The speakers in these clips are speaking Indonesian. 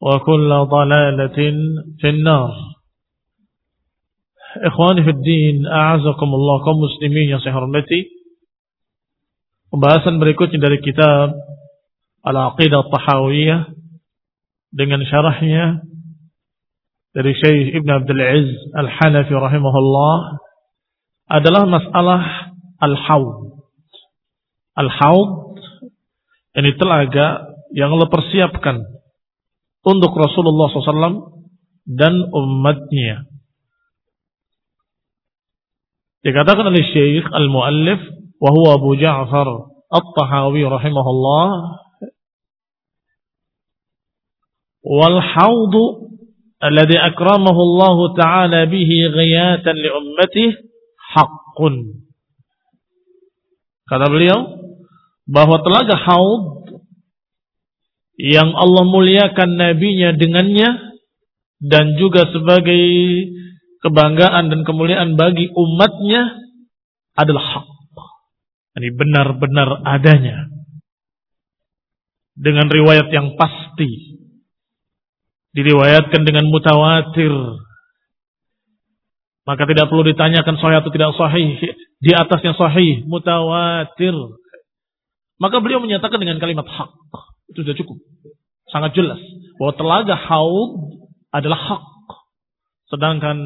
وكل ضلالة في النار إخواني في الدين أعزكم الله kaum muslimin yang saya hormati Pembahasan berikutnya dari kitab Al-Aqidah Tahawiyah dengan syarahnya dari Syekh Ibn Abdul Aziz Al-Hanafi rahimahullah adalah masalah al-haud. Al-haud ini telaga yang Allah persiapkan untuk Rasulullah SAW dan umatnya. Dikatakan oleh Syekh Al-Muallif wa huwa Abu Ja'far At-Tahawi rahimahullah والحوض الذي أكرمه الله تعالى به غياتا لأمته حق kata beliau bahwa telaga haud yang Allah muliakan nabinya dengannya dan juga sebagai kebanggaan dan kemuliaan bagi umatnya adalah hak. Ini benar-benar adanya. Dengan riwayat yang pasti diriwayatkan dengan mutawatir. Maka tidak perlu ditanyakan sahih atau tidak sahih. Di atasnya sahih, mutawatir. Maka beliau menyatakan dengan kalimat hak. Itu sudah cukup. Sangat jelas. Bahwa telaga haud adalah hak. Sedangkan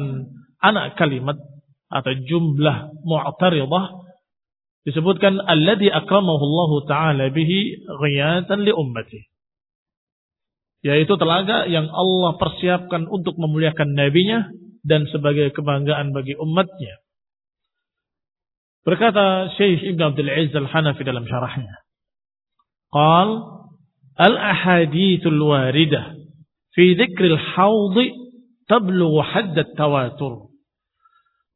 anak kalimat atau jumlah mu'taridah disebutkan alladhi akramahu Allah taala bihi ghiyatan li ummati yaitu telaga yang Allah persiapkan untuk memuliakan nabinya dan sebagai kebanggaan bagi umatnya. Berkata Syekh Ibn Abdul Aziz Al-Hanafi dalam syarahnya. Qal al-ahadithul waridah fi dzikril haud tablughu hadd tawatur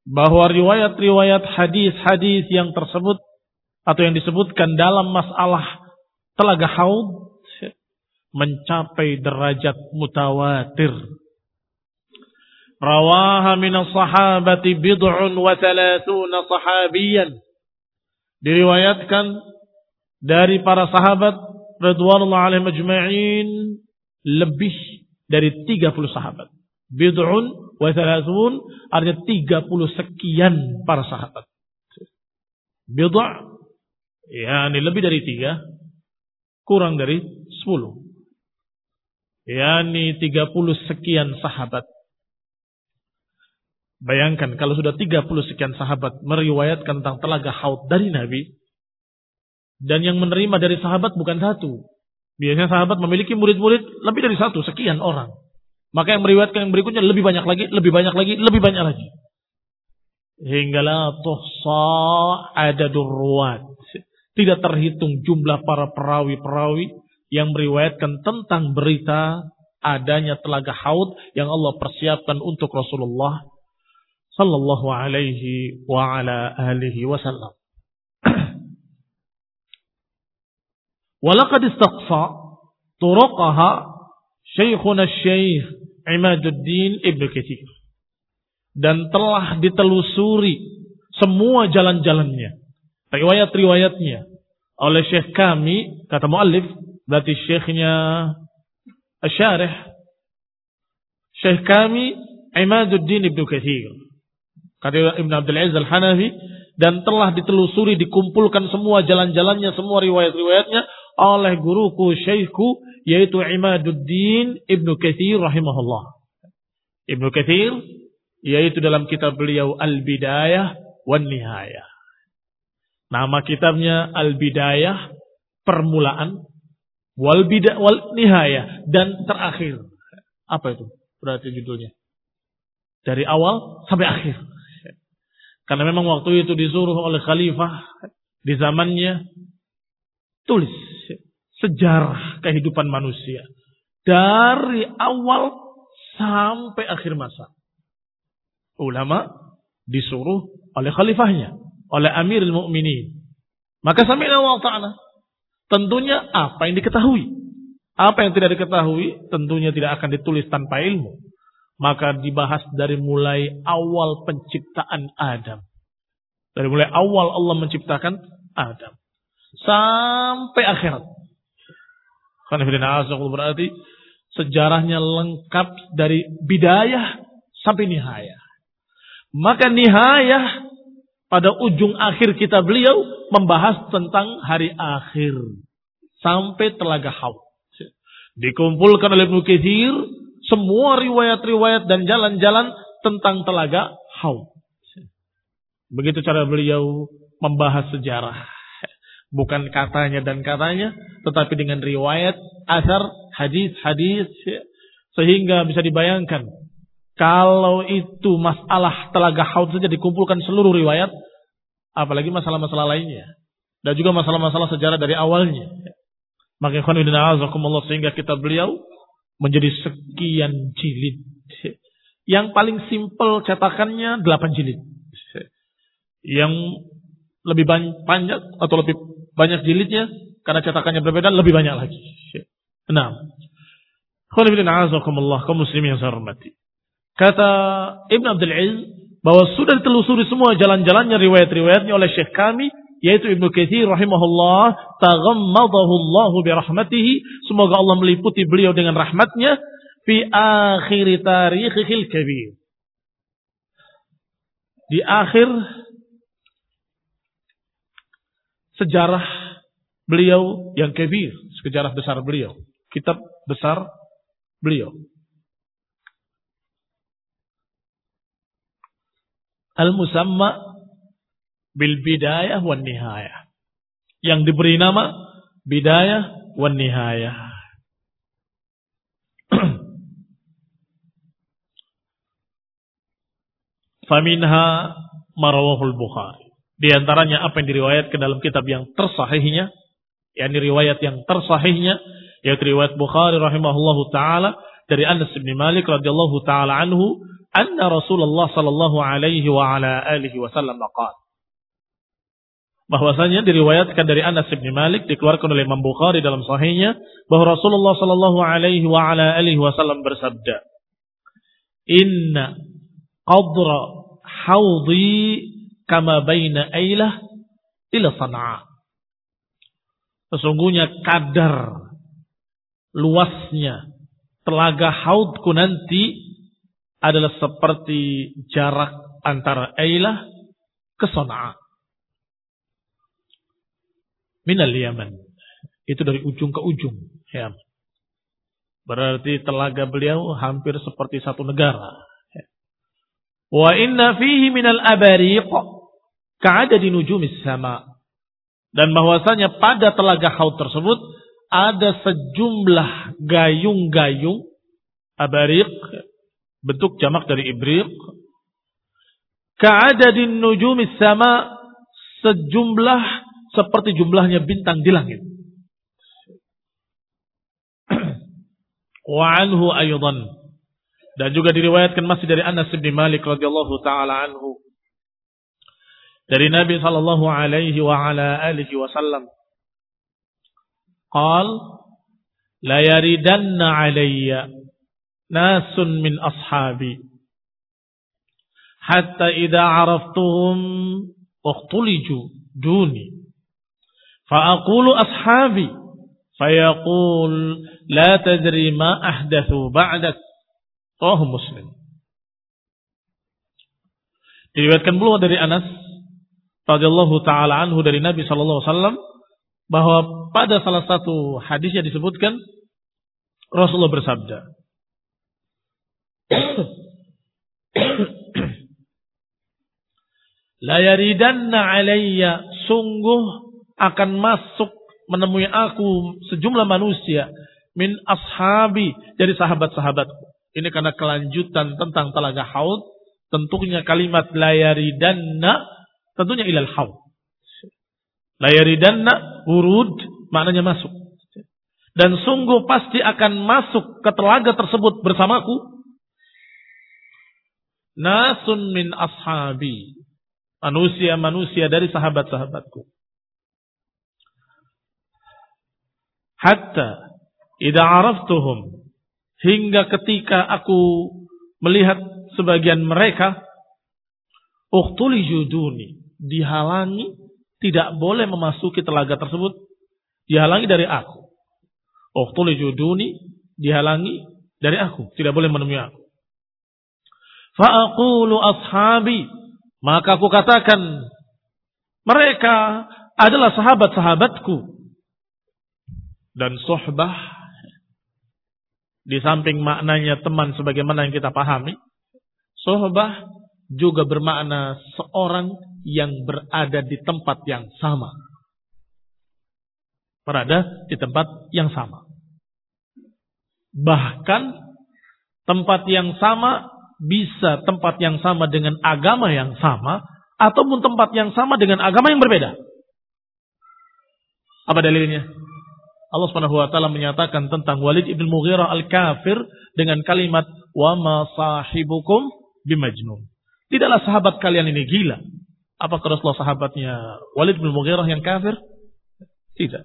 Bahwa riwayat-riwayat hadis-hadis yang tersebut atau yang disebutkan dalam masalah telaga haud mencapai derajat mutawatir. Rawaha min sahabati bid'un wa thalathuna sahabiyan. Diriwayatkan dari para sahabat radhiyallahu alaihim ajma'in lebih dari 30 sahabat. Bid'un wa thalathun artinya 30 sekian para sahabat. bid'a yakni lebih dari tiga kurang dari sepuluh yakni tiga puluh sekian sahabat Bayangkan kalau sudah 30 sekian sahabat meriwayatkan tentang telaga haud dari Nabi. Dan yang menerima dari sahabat bukan satu. Biasanya sahabat memiliki murid-murid lebih dari satu, sekian orang. Maka yang meriwayatkan yang berikutnya lebih banyak lagi, lebih banyak lagi, lebih banyak lagi. Hingga la tuhsa adadur ruwat. Tidak terhitung jumlah para perawi-perawi yang meriwayatkan tentang berita adanya telaga haud yang Allah persiapkan untuk Rasulullah sallallahu alaihi wa ala alihi wasallam. Walaqad istaqsa turuqaha Syekhuna Syekh Imaduddin Ibnu Katsir. Dan telah ditelusuri semua jalan-jalannya, riwayat-riwayatnya oleh Syekh kami, kata muallif, berarti Syekhnya Asyarih Syekh kami Imaduddin Ibnu Katsir Kata Ibn Abdul Aziz Al-Hanafi dan telah ditelusuri dikumpulkan semua jalan-jalannya semua riwayat-riwayatnya oleh guruku syekhku yaitu Imaduddin Ibnu Katsir rahimahullah. Ibnu Katsir yaitu dalam kitab beliau Al-Bidayah wan Nihayah. Nama kitabnya Al-Bidayah permulaan wal bidah wal nihayah dan terakhir. Apa itu? Berarti judulnya. Dari awal sampai akhir. Karena memang waktu itu disuruh oleh khalifah di zamannya tulis sejarah kehidupan manusia dari awal sampai akhir masa. Ulama disuruh oleh khalifahnya, oleh Amirul Mukminin. Maka sami'na wa ta'ala. Tentunya apa yang diketahui. Apa yang tidak diketahui tentunya tidak akan ditulis tanpa ilmu maka dibahas dari mulai awal penciptaan Adam. Dari mulai awal Allah menciptakan Adam. Sampai akhirat. Berarti sejarahnya lengkap dari bidayah sampai nihayah. Maka nihayah pada ujung akhir kita beliau membahas tentang hari akhir. Sampai telaga haud. Dikumpulkan oleh Ibnu semua riwayat-riwayat dan jalan-jalan tentang telaga Haud. Begitu cara beliau membahas sejarah. Bukan katanya dan katanya, tetapi dengan riwayat, asar, hadis, hadis, sehingga bisa dibayangkan kalau itu masalah telaga haud saja dikumpulkan seluruh riwayat, apalagi masalah-masalah lainnya. Dan juga masalah-masalah sejarah dari awalnya. Maka sehingga kita beliau menjadi sekian jilid. Yang paling simpel cetakannya 8 jilid. Yang lebih banyak atau lebih banyak jilidnya karena cetakannya berbeda lebih banyak lagi. Enam. kaum muslimin yang saya hormati. Kata Ibn Abdul Aziz bahwa sudah ditelusuri semua jalan-jalannya riwayat-riwayatnya oleh Syekh kami yaitu Ibnu Katsir rahimahullah taghammadahu Allah bi rahmatihi semoga Allah meliputi beliau dengan rahmatnya fi akhir tarikhil kabir di akhir sejarah beliau yang kabir sejarah besar beliau kitab besar beliau al-musamma bil bidayah wan nihayah. Yang diberi nama bidayah wan nihayah. Faminha marawahul Bukhari. Di antaranya apa yang diriwayatkan dalam kitab yang tersahihnya, yakni riwayat yang tersahihnya, yaitu riwayat Bukhari rahimahullahu taala dari Anas bin Malik radhiyallahu taala anhu, anna Rasulullah sallallahu alaihi wa ala alihi wasallam qala bahwasanya diriwayatkan dari Anas bin Malik dikeluarkan oleh Imam Bukhari dalam sahihnya bahwa Rasulullah sallallahu alaihi wa ala alihi wasallam bersabda Inna qadra haudi kama baina ailah ila Sana'a Sesungguhnya kadar luasnya telaga haudku nanti adalah seperti jarak antara Ailah ke Sana'a minal Yaman. Itu dari ujung ke ujung. Ya. Berarti telaga beliau hampir seperti satu negara. Wa inna fihi minal abariq di nujumis sama. Dan bahwasanya pada telaga haud tersebut ada sejumlah gayung-gayung abariq bentuk jamak dari ibriq di nujumis sama sejumlah seperti jumlahnya bintang di langit. Wa anhu dan juga diriwayatkan masih dari Anas bin Malik radhiyallahu taala anhu dari Nabi sallallahu alaihi wa ala alihi wasallam قال لا يردن علي ناس من أصحابي حتى إذا عرفتهم اختلجوا دوني فأقول أصحابي فيقول لا تدري ما أحدثوا بعدك Oh Muslim. Diriwayatkan pula dari Anas radhiyallahu taala anhu dari Nabi sallallahu alaihi wasallam bahwa pada salah satu hadisnya disebutkan Rasulullah bersabda La yaridanna alayya sungguh akan masuk menemui aku sejumlah manusia min ashabi dari sahabat-sahabatku ini karena kelanjutan tentang telaga haud. Tentunya kalimat layaridanna tentunya ilal haud. Layaridanna urud maknanya masuk. Dan sungguh pasti akan masuk ke telaga tersebut bersamaku. Nasun min ashabi. Manusia-manusia dari sahabat-sahabatku. Hatta idza araftuhum Hingga ketika aku melihat sebagian mereka, uktuli juduni, dihalangi, tidak boleh memasuki telaga tersebut, dihalangi dari aku. Uktuli juduni, dihalangi dari aku, tidak boleh menemui aku. Fa'aqulu ashabi, maka aku katakan, mereka adalah sahabat-sahabatku. Dan sohbah di samping maknanya teman sebagaimana yang kita pahami, sohbah juga bermakna seorang yang berada di tempat yang sama. Berada di tempat yang sama. Bahkan tempat yang sama bisa tempat yang sama dengan agama yang sama ataupun tempat yang sama dengan agama yang berbeda. Apa dalilnya? Allah Subhanahu wa taala menyatakan tentang Walid ibn Mughirah al-kafir dengan kalimat wa ma sahibukum bimajnun. Tidaklah sahabat kalian ini gila. Apakah Rasulullah sahabatnya Walid bin Mughirah yang kafir? Tidak.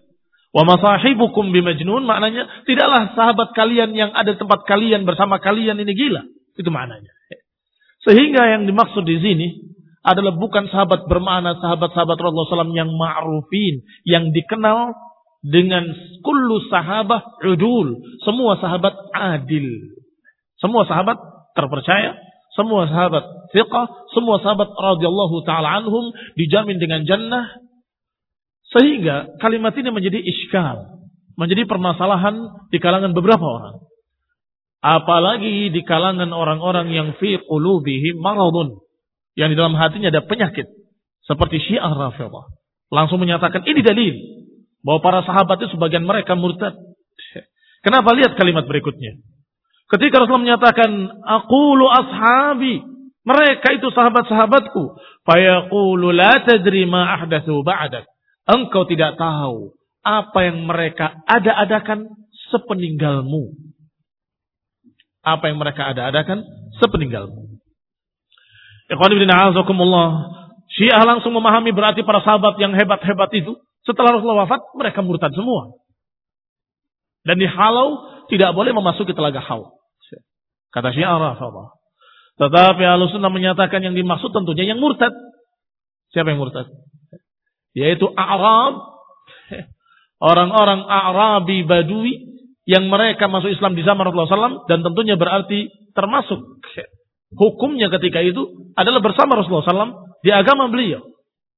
Wa ma sahibukum bimajnun maknanya tidaklah sahabat kalian yang ada tempat kalian bersama kalian ini gila. Itu maknanya. Sehingga yang dimaksud di sini adalah bukan sahabat bermakna sahabat-sahabat Rasulullah SAW yang ma'rufin, yang dikenal dengan kullu sahabat udul. Semua sahabat adil. Semua sahabat terpercaya. Semua sahabat fiqah. Semua sahabat radhiyallahu ta'ala anhum dijamin dengan jannah. Sehingga kalimat ini menjadi iskal. Menjadi permasalahan di kalangan beberapa orang. Apalagi di kalangan orang-orang yang fi qulubihim maradun. Yang di dalam hatinya ada penyakit. Seperti syiah rafidah. Langsung menyatakan ini dalil bahwa para sahabat itu sebagian mereka murtad. Kenapa lihat kalimat berikutnya? Ketika Rasulullah menyatakan, Aqulu ashabi. Mereka itu sahabat-sahabatku. Fayaqulu la tadri ma ahdathu ba'dak. Engkau tidak tahu apa yang mereka ada-adakan sepeninggalmu. Apa yang mereka ada-adakan sepeninggalmu. Ikhwan ibn Syiah langsung memahami berarti para sahabat yang hebat-hebat itu setelah Rasulullah wafat, mereka murtad semua. Dan dihalau tidak boleh memasuki telaga haul. Kata Syiah Rafadhah. Tetapi Ahlussunnah menyatakan yang dimaksud tentunya yang murtad. Siapa yang murtad? Yaitu Arab. Orang-orang Arabi Badui yang mereka masuk Islam di zaman Rasulullah SAW dan tentunya berarti termasuk hukumnya ketika itu adalah bersama Rasulullah SAW di agama beliau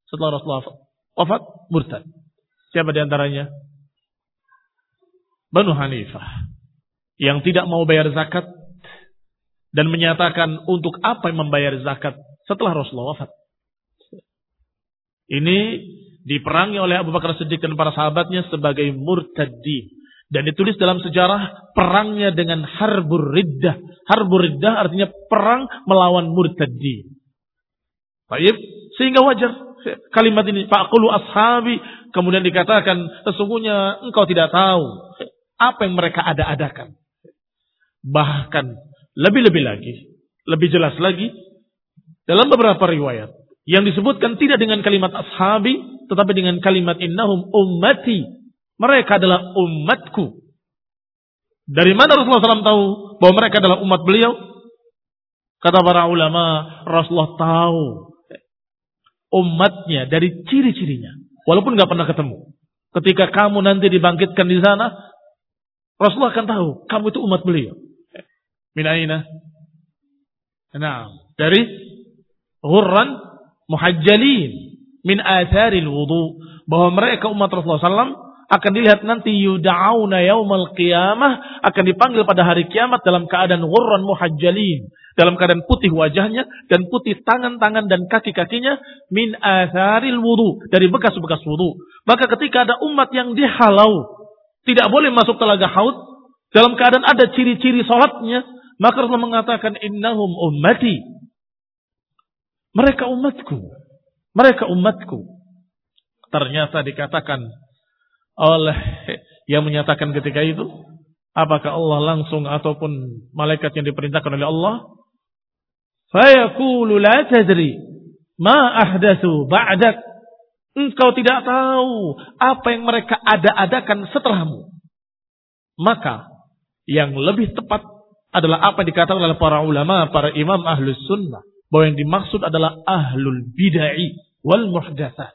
setelah Rasulullah wafat murtad. Siapa di antaranya? Banu Hanifah. Yang tidak mau bayar zakat dan menyatakan untuk apa yang membayar zakat setelah Rasulullah wafat. Ini diperangi oleh Abu Bakar Siddiq dan para sahabatnya sebagai murtaddi. Dan ditulis dalam sejarah perangnya dengan harbur riddah. Harbur riddah artinya perang melawan murtaddi. Baik, sehingga wajar kalimat ini faqulu ashabi kemudian dikatakan sesungguhnya engkau tidak tahu apa yang mereka ada-adakan. Bahkan lebih-lebih lagi, lebih jelas lagi dalam beberapa riwayat yang disebutkan tidak dengan kalimat ashabi tetapi dengan kalimat innahum ummati. Mereka adalah umatku. Dari mana Rasulullah SAW tahu bahwa mereka adalah umat beliau? Kata para ulama, Rasulullah tahu umatnya dari ciri-cirinya. Walaupun nggak pernah ketemu. Ketika kamu nanti dibangkitkan di sana, Rasulullah akan tahu kamu itu umat beliau. Min aina? Nah, dari ghurran muhajjalin min atharil wudu. Bahwa mereka umat Rasulullah SAW akan dilihat nanti yuda'auna yaumal qiyamah akan dipanggil pada hari kiamat dalam keadaan ghurran muhajjalin. Dalam keadaan putih wajahnya dan putih tangan-tangan dan kaki-kakinya min atharil wudu. Dari bekas-bekas wudu. Maka ketika ada umat yang dihalau tidak boleh masuk telaga haud dalam keadaan ada ciri-ciri salatnya maka Rasulullah mengatakan innahum ummati mereka umatku mereka umatku ternyata dikatakan oleh yang menyatakan ketika itu? Apakah Allah langsung ataupun malaikat yang diperintahkan oleh Allah? Fayaqulu la tadri ma ahdatsu ba'dak. Engkau tidak tahu apa yang mereka ada-adakan setelahmu. Maka yang lebih tepat adalah apa yang dikatakan oleh para ulama, para imam ahlus sunnah. Bahwa yang dimaksud adalah ahlul bid'ah wal muhdatsat.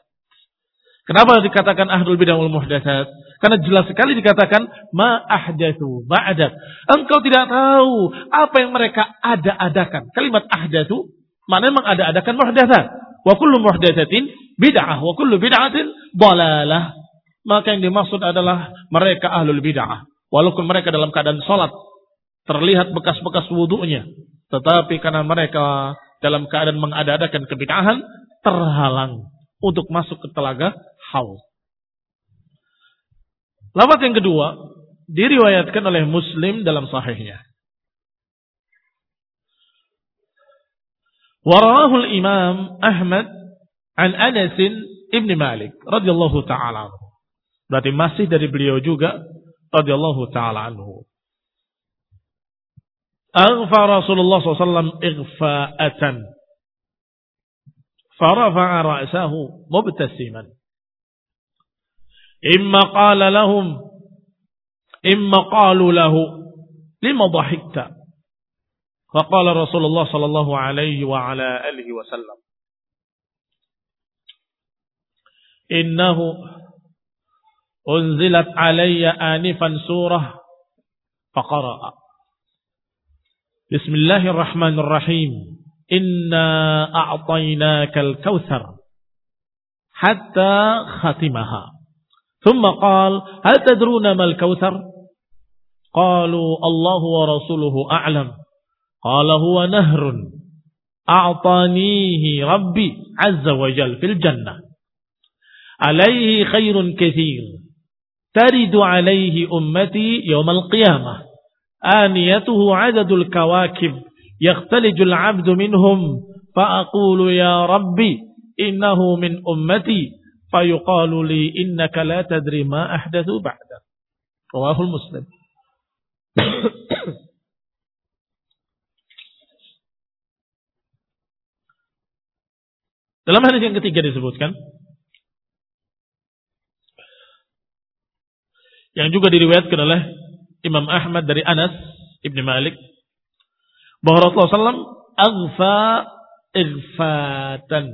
Kenapa dikatakan ahlul bidah wal muhdatsat? Karena jelas sekali dikatakan ma ahdatsu ba'dak. Engkau tidak tahu apa yang mereka ada-adakan. Kalimat ahdatsu mana memang ada-adakan muhdatsat. Wa kullu muhdatsatin bid'ah wa kullu bid'atin dalalah. Maka yang dimaksud adalah mereka ahlul bid'ah. Walaupun mereka dalam keadaan salat terlihat bekas-bekas wudhunya, tetapi karena mereka dalam keadaan mengada-adakan kebid'ahan terhalang untuk masuk ke telaga haul. Lafaz yang kedua diriwayatkan oleh Muslim dalam sahihnya. Warahul Imam Ahmad an Anas ibn Malik radhiyallahu taala. Berarti masih dari beliau juga radhiyallahu taala anhu. Aghfa Rasulullah SAW ighfa'atan فرفع رأسه مبتسما. إما قال لهم إما قالوا له لما ضحكت؟ فقال رسول الله صلى الله عليه وعلى آله وسلم. إنه أنزلت علي آنفا سورة فقرأ. بسم الله الرحمن الرحيم Inna a'tainakal kautsar hatta khatimaha. ثم قال هل تدرون ما الكوثر قالوا الله ورسوله أعلم قال هو نهر أعطانيه ربي عز وجل في الجنة عليه خير كثير ترد عليه أمتي يوم القيامة آنيته عدد الكواكب يختلج العبد منهم. فأقول يا ربي إنه من أمتي. فيقال لي إنك لا تدري ما أحدث بعد رواه المسلم. Dalam hadis yang ketiga disebutkan yang juga diriwayatkan oleh Imam Ahmad dari Anas Ibn Malik bahwa Rasulullah SAW aghfa ighfatan.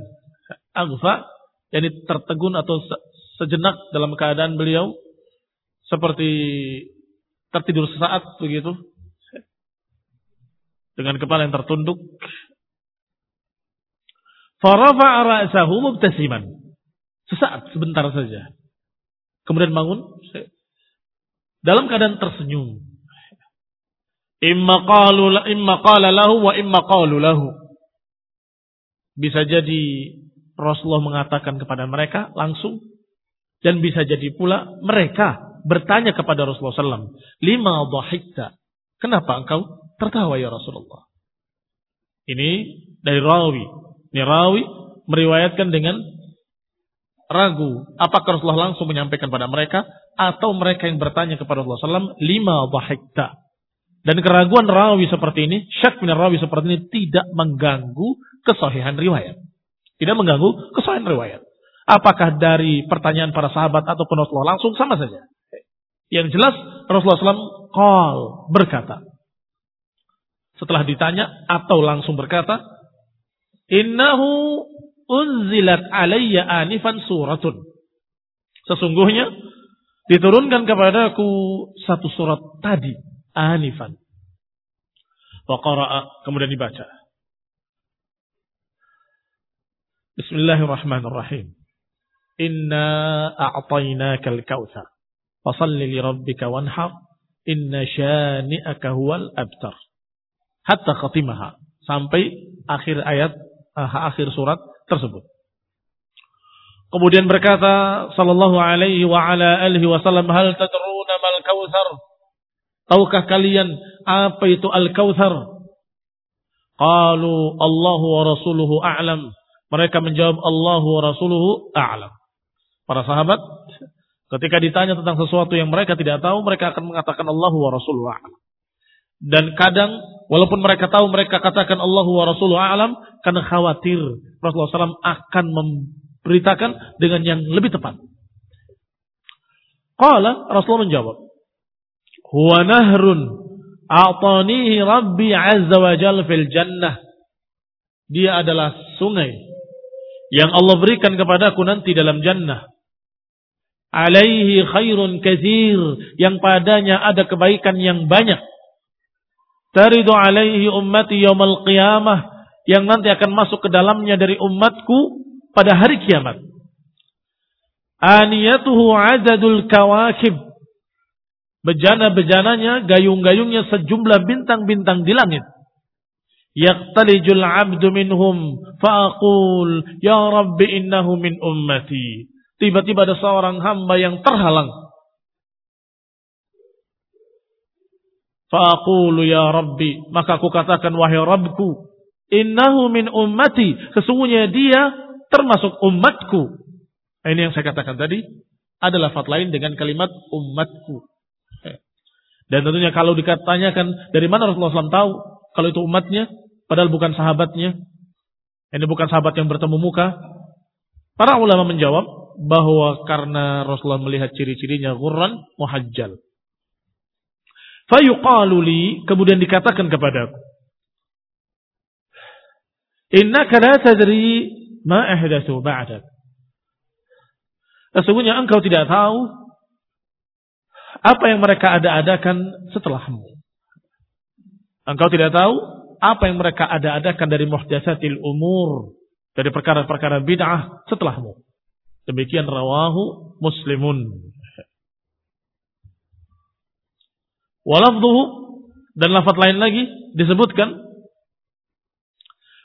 Aghfa, yani tertegun atau sejenak dalam keadaan beliau seperti tertidur sesaat begitu. Dengan kepala yang tertunduk. Farafa'a ra'sahu mubtasiman. Sesaat, sebentar saja. kemudian bangun dalam keadaan tersenyum. Imma qalu qala lahu wa imma qalu lahu. Bisa jadi Rasulullah mengatakan kepada mereka langsung dan bisa jadi pula mereka bertanya kepada Rasulullah SAW. Lima dhahikta. Kenapa engkau tertawa ya Rasulullah? Ini dari rawi. Ini rawi meriwayatkan dengan ragu. Apakah Rasulullah langsung menyampaikan pada mereka atau mereka yang bertanya kepada Rasulullah SAW. Lima dhahikta. Dan keraguan rawi seperti ini, syak min rawi seperti ini tidak mengganggu kesahihan riwayat. Tidak mengganggu kesahihan riwayat. Apakah dari pertanyaan para sahabat ataupun Rasulullah langsung sama saja. Yang jelas Rasulullah SAW call berkata. Setelah ditanya atau langsung berkata. Innahu unzilat alayya anifan suratun. Sesungguhnya diturunkan kepadaku satu surat tadi anifan. Wa qara'a kemudian dibaca. Bismillahirrahmanirrahim. Inna a'tainaka al-kautsar. Fasalli li rabbika wanhar. Inna syani'aka huwal abtar. Hatta khatimaha. Sampai akhir ayat, uh, akhir surat tersebut. Kemudian berkata sallallahu alaihi wa ala alihi wasallam hal tadruna mal kautsar Tahukah kalian apa itu Al-Kautsar? Qalu Allahu wa rasuluhu a'lam. Mereka menjawab Allahu wa rasuluhu a'lam. Para sahabat ketika ditanya tentang sesuatu yang mereka tidak tahu, mereka akan mengatakan Allahu wa rasuluhu a'lam. Dan kadang walaupun mereka tahu mereka katakan Allahu wa rasuluhu a'lam karena khawatir Rasulullah SAW akan memberitakan dengan yang lebih tepat. Qala Rasulullah menjawab, huwa nahrun a'tanihi rabbi azza wa jalla fil jannah. Dia adalah sungai yang Allah berikan kepadaku nanti dalam jannah. Alaihi khairun kathir yang padanya ada kebaikan yang banyak. Taridu alaihi ummati yaumal qiyamah yang nanti akan masuk ke dalamnya dari umatku pada hari kiamat. Aniyatuhu adadul kawakib bejana-bejananya, gayung-gayungnya sejumlah bintang-bintang di langit. Yaqtalijul abdu minhum fa'aqul ya rabbi innahu min ummati. Tiba-tiba ada seorang hamba yang terhalang. Fa'aqulu ya rabbi. Maka aku katakan wahai Rabbku. Innahu min ummati. Sesungguhnya dia termasuk umatku. Ini yang saya katakan tadi. Ada lafaz lain dengan kalimat umatku. Dan tentunya kalau dikatakan dari mana Rasulullah SAW tahu kalau itu umatnya, padahal bukan sahabatnya. Ini bukan sahabat yang bertemu muka. Para ulama menjawab bahwa karena Rasulullah melihat ciri-cirinya ghurran muhajjal. Fayuqaluli kemudian dikatakan kepadaku. Innaka la tadri ma ahdathu ba'dak. Sesungguhnya engkau tidak tahu apa yang mereka ada-adakan setelahmu. Engkau tidak tahu apa yang mereka ada-adakan dari muhdatsatil umur, dari perkara-perkara bid'ah setelahmu. Demikian rawahu muslimun. Walafduhu dan lafaz lain lagi disebutkan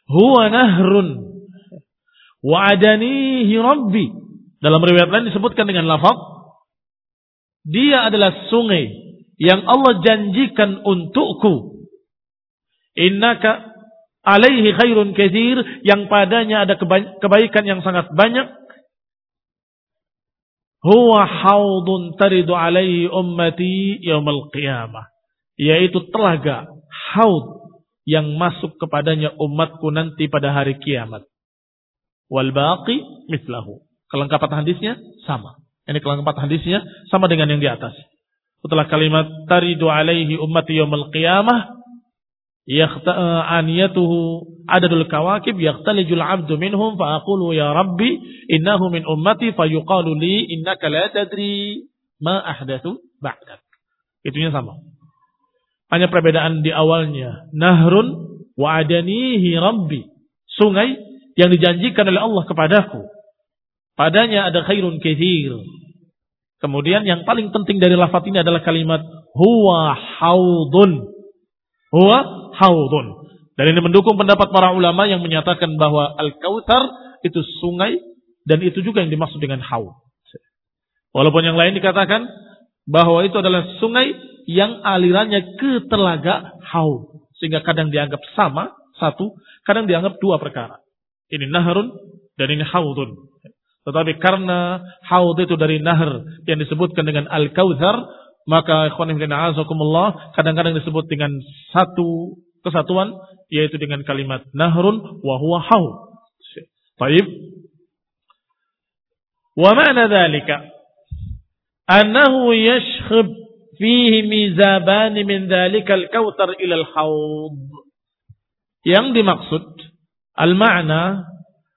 huwa nahrun wa adanihi rabbi. Dalam riwayat lain disebutkan dengan lafaz dia adalah sungai yang Allah janjikan untukku. Innaka alaihi khairun kathir yang padanya ada kebaikan yang sangat banyak. Huwa haudun taridu alaihi ummati yaumal qiyamah. Yaitu telaga, haud yang masuk kepadanya umatku nanti pada hari kiamat. Wal baqi mislahu. Kelengkapan hadisnya sama. Ini kelengkapan hadisnya sama dengan yang di atas. Setelah kalimat taridu alaihi ummati yaumil qiyamah aniyatuhu adadul kawakib yaqtalijul abdu minhum fa aqulu ya rabbi innahu min ummati fayuqalu li innaka la tadri ma ahdathu ba'dak. Itunya sama. Hanya perbedaan di awalnya. Nahrun wa adanihi rabbi. Sungai yang dijanjikan oleh Allah kepadaku. Padanya ada khairun kathir. Kemudian yang paling penting dari lafaz ini adalah kalimat huwa haudun. Huwa haudun. Dan ini mendukung pendapat para ulama yang menyatakan bahwa Al-Kautsar itu sungai dan itu juga yang dimaksud dengan haud. Walaupun yang lain dikatakan bahwa itu adalah sungai yang alirannya ke telaga haud. Sehingga kadang dianggap sama, satu, kadang dianggap dua perkara. Ini naharun dan ini haudun. Tetapi karena haud itu dari nahar yang disebutkan dengan al-kautsar, maka kadang-kadang disebut dengan satu kesatuan yaitu dengan kalimat nahrun wa huwa haud. Baik. Wa ma'na dzalika annahu yashkhab fihi mizaban min dzalika al-kautsar ila al-haud. Yang dimaksud al-ma'na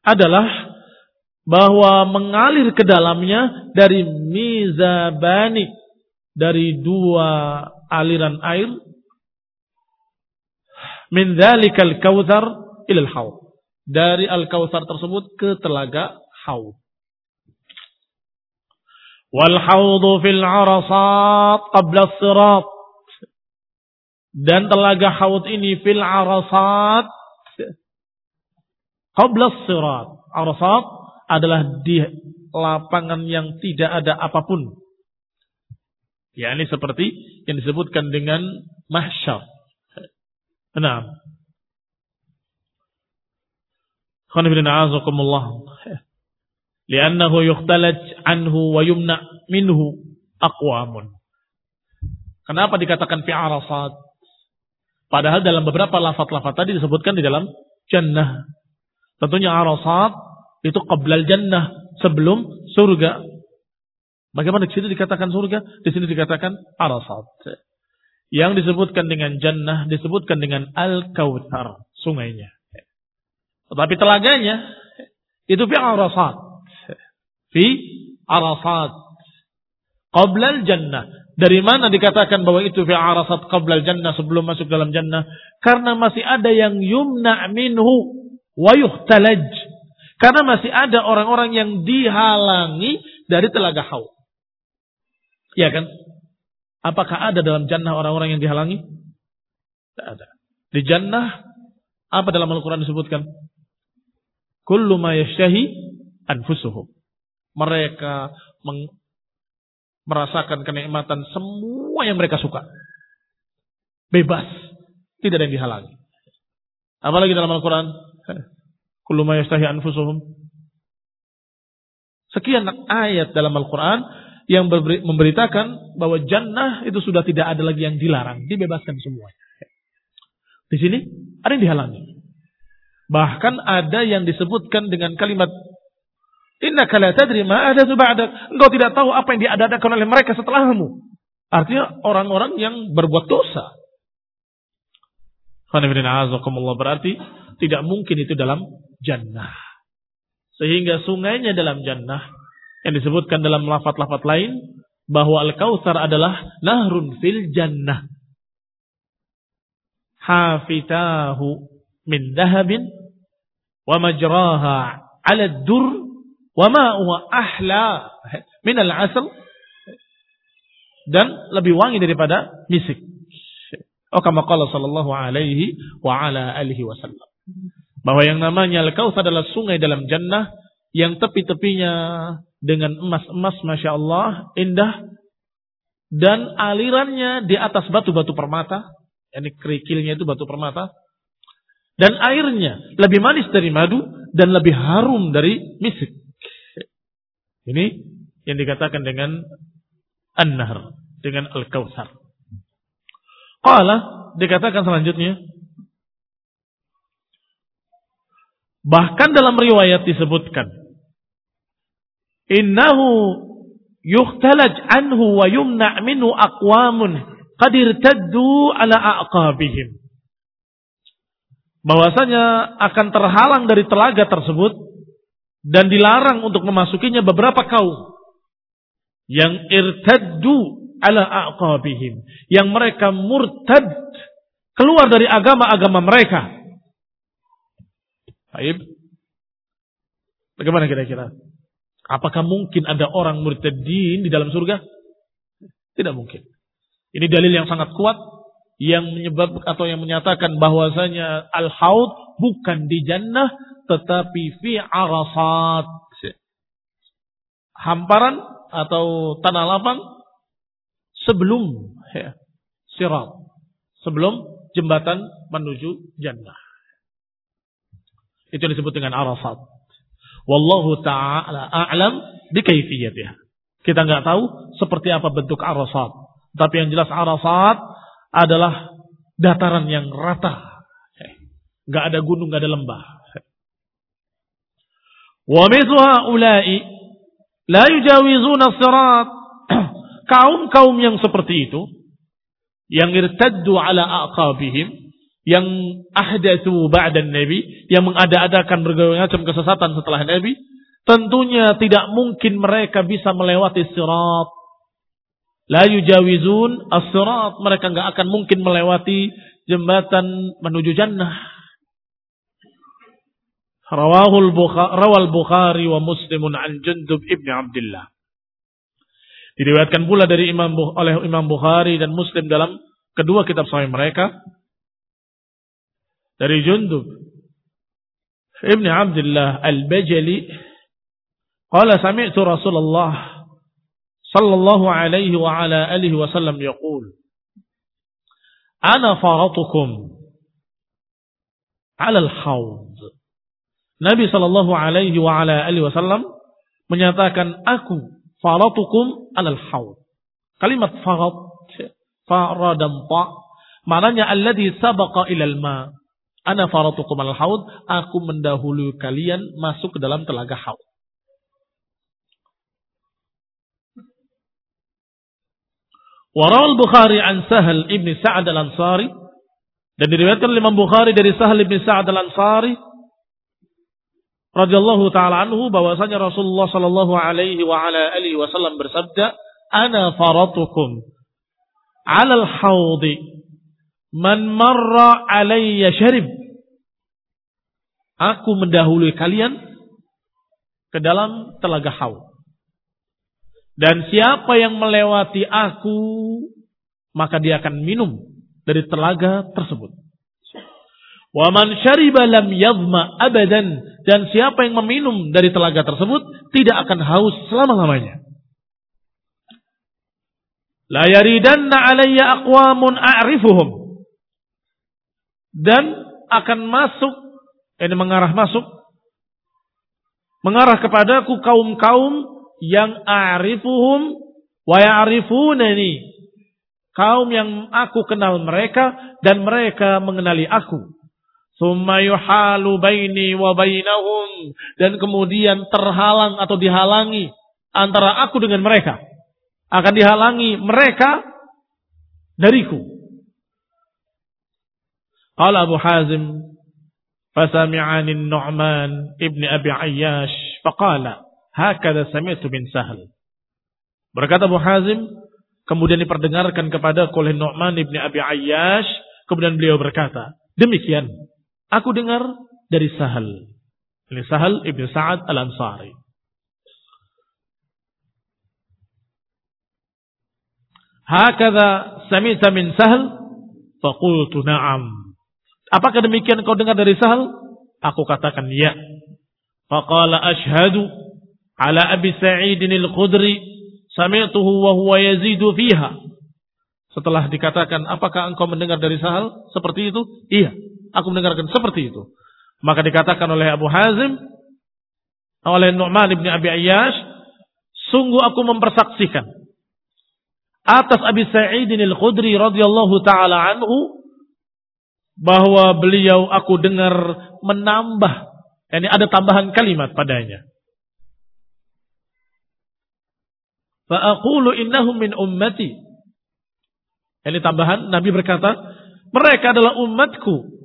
adalah bahwa mengalir ke dalamnya dari mizabani dari dua aliran air min dzalikal kautsar ila al dari al kautsar tersebut ke telaga haud wal haudu fil arasat qabla sirat. Dan telaga haud ini fil arasat qabla sirat. Arasat adalah di lapangan yang tidak ada apa pun. Ya, ini seperti yang disebutkan dengan mahsyar. Nah. Khonibina azakumullah. Liannahu yukhtalaj anhu wa yumna minhu aqwamun. Kenapa dikatakan fi arasat? Padahal dalam beberapa lafaz-lafaz tadi disebutkan di dalam jannah. Tentunya arasat itu qablal jannah, sebelum surga. Bagaimana di sini dikatakan surga? Di sini dikatakan arasat. Yang disebutkan dengan jannah disebutkan dengan al-kautsar, sungainya. Tetapi telaganya itu fi arasat. Fi arasat. Qablal jannah. Dari mana dikatakan bahwa itu fi arasat qablal jannah sebelum masuk dalam jannah? Karena masih ada yang yumna minhu wa yuhtalaj karena masih ada orang-orang yang dihalangi dari telaga haud. Ya kan? Apakah ada dalam jannah orang-orang yang dihalangi? Tidak ada. Di jannah, apa dalam Al-Quran disebutkan? Kullu ma yashtahi anfusuhum. Mereka merasakan kenikmatan semua yang mereka suka. Bebas. Tidak ada yang dihalangi. Apalagi dalam Al-Quran? Kullu ma yastahi anfusuhum. Sekian ayat dalam Al-Quran yang memberitakan bahwa jannah itu sudah tidak ada lagi yang dilarang, dibebaskan semuanya. Di sini ada yang dihalangi. Bahkan ada yang disebutkan dengan kalimat Inna la tadri ma ada. Engkau tidak tahu apa yang diadakan oleh mereka setelahmu. Artinya orang-orang yang berbuat dosa. Berarti tidak mungkin itu dalam jannah. Sehingga sungainya dalam jannah yang disebutkan dalam lafat-lafat lain bahwa Al-Kautsar adalah nahrun fil jannah. Hafitahu min dahabin wa majraha 'ala dur wa ma'uha ahla min al-'asal dan lebih wangi daripada misik. Oh kama sallallahu alaihi wa ala alihi wasallam. Bahwa yang namanya Al-Kautsar adalah sungai dalam jannah yang tepi-tepinya dengan emas-emas Masya Allah indah. Dan alirannya di atas batu-batu permata ini kerikilnya itu batu permata. Dan airnya lebih manis dari madu dan lebih harum dari misik. Ini yang dikatakan dengan an-nahr dengan al-kautsar qala dikatakan selanjutnya Bahkan dalam riwayat disebutkan. Innahu yuhtalaj anhu wa yumna' minhu aqwamun qad irtaddu ala aqabihim. Bahwasanya akan terhalang dari telaga tersebut dan dilarang untuk memasukinya beberapa kaum yang irtaddu ala aqabihim, yang mereka murtad keluar dari agama-agama mereka Baik. Bagaimana kira-kira? Apakah mungkin ada orang murtadin di dalam surga? Tidak mungkin. Ini dalil yang sangat kuat yang menyebab atau yang menyatakan bahwasanya al-haud bukan di jannah tetapi fi arasat. Hamparan atau tanah lapang sebelum ya, sirat. Sebelum jembatan menuju jannah. Itu disebut dengan arasat. Wallahu ta'ala a'lam bikaifiyatiha. Kita nggak tahu seperti apa bentuk arasat. Tapi yang jelas arasat adalah dataran yang rata. Nggak ada gunung, nggak ada lembah. Wa mithlu ulai la yujawizuna sirat. Kaum-kaum yang seperti itu yang irtaddu ala aqabihim yang ahdatsu ba'da nabi yang mengada-adakan berbagai macam kesesatan setelah nabi tentunya tidak mungkin mereka bisa melewati sirat. La yujawizun as-sirat. Mereka enggak akan mungkin melewati jembatan menuju jannah. Rawahul bukhari rawal bukhari wa muslimun an jundub ibni abdullah diriwayatkan pula dari imam oleh imam bukhari dan muslim dalam kedua kitab sahih mereka dari Jundub. Ibn Abdullah Al-Bajali. Qala sami'tu Rasulullah sallallahu alaihi wa ala alihi wasallam yaqul ana faratukum ala al-hawd Nabi sallallahu alaihi wa ala alihi wasallam menyatakan aku faratukum ala al-hawd. Kalimat farat faradan ta maknanya alladhi sabaqa ila al-ma Ana faratukum al haud, aku mendahului kalian masuk ke dalam telaga haud. Warawal Bukhari an Sahal ibn Sa'ad al-Ansari dan diriwayatkan oleh Imam Bukhari dari Sahal ibn Sa'ad al-Ansari radhiyallahu taala anhu bahwasanya Rasulullah sallallahu alaihi wa ala alihi wasallam bersabda, "Ana faratukum 'ala al-haudi Man marra alayya syarib. Aku mendahului kalian ke dalam telaga haud. Dan siapa yang melewati aku, maka dia akan minum dari telaga tersebut. Wa man syariba lam yadhma abadan. Dan siapa yang meminum dari telaga tersebut, tidak akan haus selama-lamanya. La yaridanna alayya aqwamun a'rifuhum dan akan masuk ini mengarah masuk mengarah kepadaku kaum-kaum yang a'rifuhum wa ya'rifunani kaum yang aku kenal mereka dan mereka mengenali aku Summa yuhalu baini wa bainahum. Dan kemudian terhalang atau dihalangi antara aku dengan mereka. Akan dihalangi mereka dariku. قال أبو حازم فسمعني النعمان ابن أبي عياش فقال هكذا سمعت من سهل berkata Abu Hazim kemudian diperdengarkan kepada oleh Nu'man ibni Abi Ayyash kemudian beliau berkata demikian aku dengar dari Sahal ini Sahal ibni Sa'ad al-Ansari hakadha samita min Sahal faqultu na'am Apakah demikian kau dengar dari Sahal? Aku katakan ya. Faqala ashhadu ala Abi Sa'id al-Khudri sami'tuhu wa huwa yazidu fiha. Setelah dikatakan, apakah engkau mendengar dari Sahal seperti itu? Iya, aku mendengarkan seperti itu. Maka dikatakan oleh Abu Hazim, oleh Nu'man ibn Abi Ayyash, sungguh aku mempersaksikan atas Abi Sa'id al-Khudri radhiyallahu taala anhu bahwa beliau aku dengar menambah, ini ada tambahan kalimat padanya. Fa'aqulu innahum min ummati. Ini tambahan, Nabi berkata, mereka adalah umatku.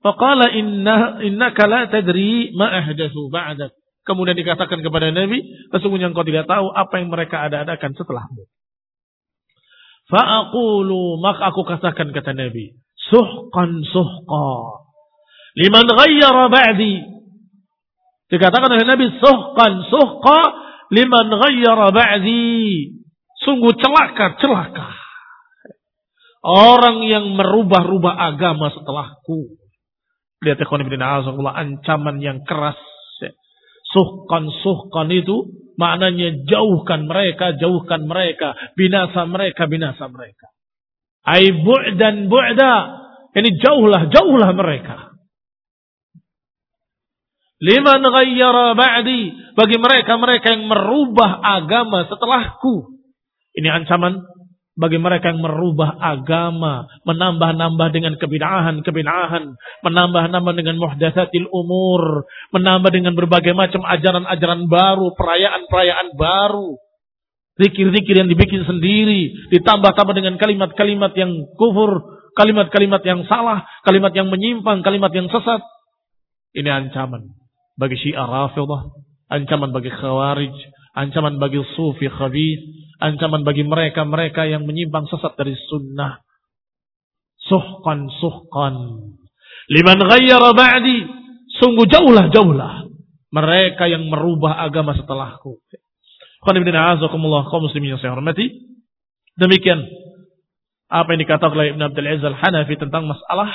Faqala inna innaka la tadri ma ahdathu ba'dak. Kemudian dikatakan kepada Nabi, sesungguhnya engkau tidak tahu apa yang mereka ada-adakan setelahmu. Fa'aqulu, maka aku katakan kata Nabi, suhqan suhqa liman ghayyara ba'di Dikatakan oleh Nabi suhqan suhqa liman ghayyara ba'di. Sungguh celaka, celaka. Orang yang merubah-rubah agama setelahku. Lihat ikhwan ibn ancaman yang keras. Suhkan-suhkan itu maknanya jauhkan mereka, jauhkan mereka. Binasa mereka, binasa mereka. Ai bu'dan bu'da. Ini jauhlah, jauhlah mereka. Liman ghayyara ba'di. Bagi mereka-mereka yang merubah agama setelahku. Ini ancaman bagi mereka yang merubah agama, menambah-nambah dengan kebid'ahan-kebid'ahan, menambah-nambah dengan muhdatsatil umur, menambah dengan berbagai macam ajaran-ajaran baru, perayaan-perayaan baru. Zikir-zikir yang dibikin sendiri, ditambah-tambah dengan kalimat-kalimat yang kufur, kalimat-kalimat yang salah, kalimat yang menyimpang, kalimat yang sesat. Ini ancaman bagi Syiah Rafidah, ancaman bagi Khawarij, ancaman bagi Sufi Khabith, ancaman bagi mereka-mereka yang menyimpang sesat dari sunnah. Suhkan, suhkan. Liman ghayyara ba'di. Sungguh jauhlah, jauhlah. Mereka yang merubah agama setelahku. kaum muslimin yang saya hormati. Demikian apa yang dikatakan oleh Ibn Abdul Aziz Al-Hanafi tentang masalah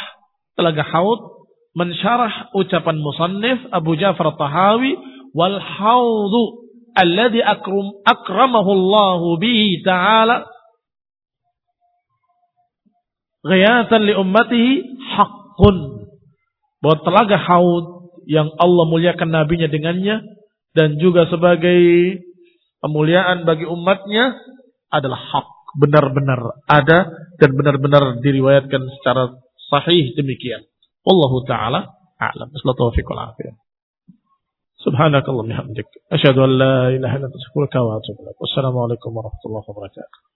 telaga haud mensyarah ucapan musannif Abu Ja'far Tahawi wal haudu alladhi akram akramahu Allah bihi ta'ala ghayatan li ummatihi haqqun. Bahwa telaga haud yang Allah muliakan nabinya dengannya dan juga sebagai pemuliaan bagi umatnya adalah hak benar-benar ada dan benar-benar diriwayatkan secara sahih demikian. Wallahu taala a'lam. Subhanakallahumma warahmatullahi wabarakatuh. Asyhadu an la ilaha illa anta astaghfiruka wa atubu ilaik. Wassalamualaikum warahmatullahi wabarakatuh.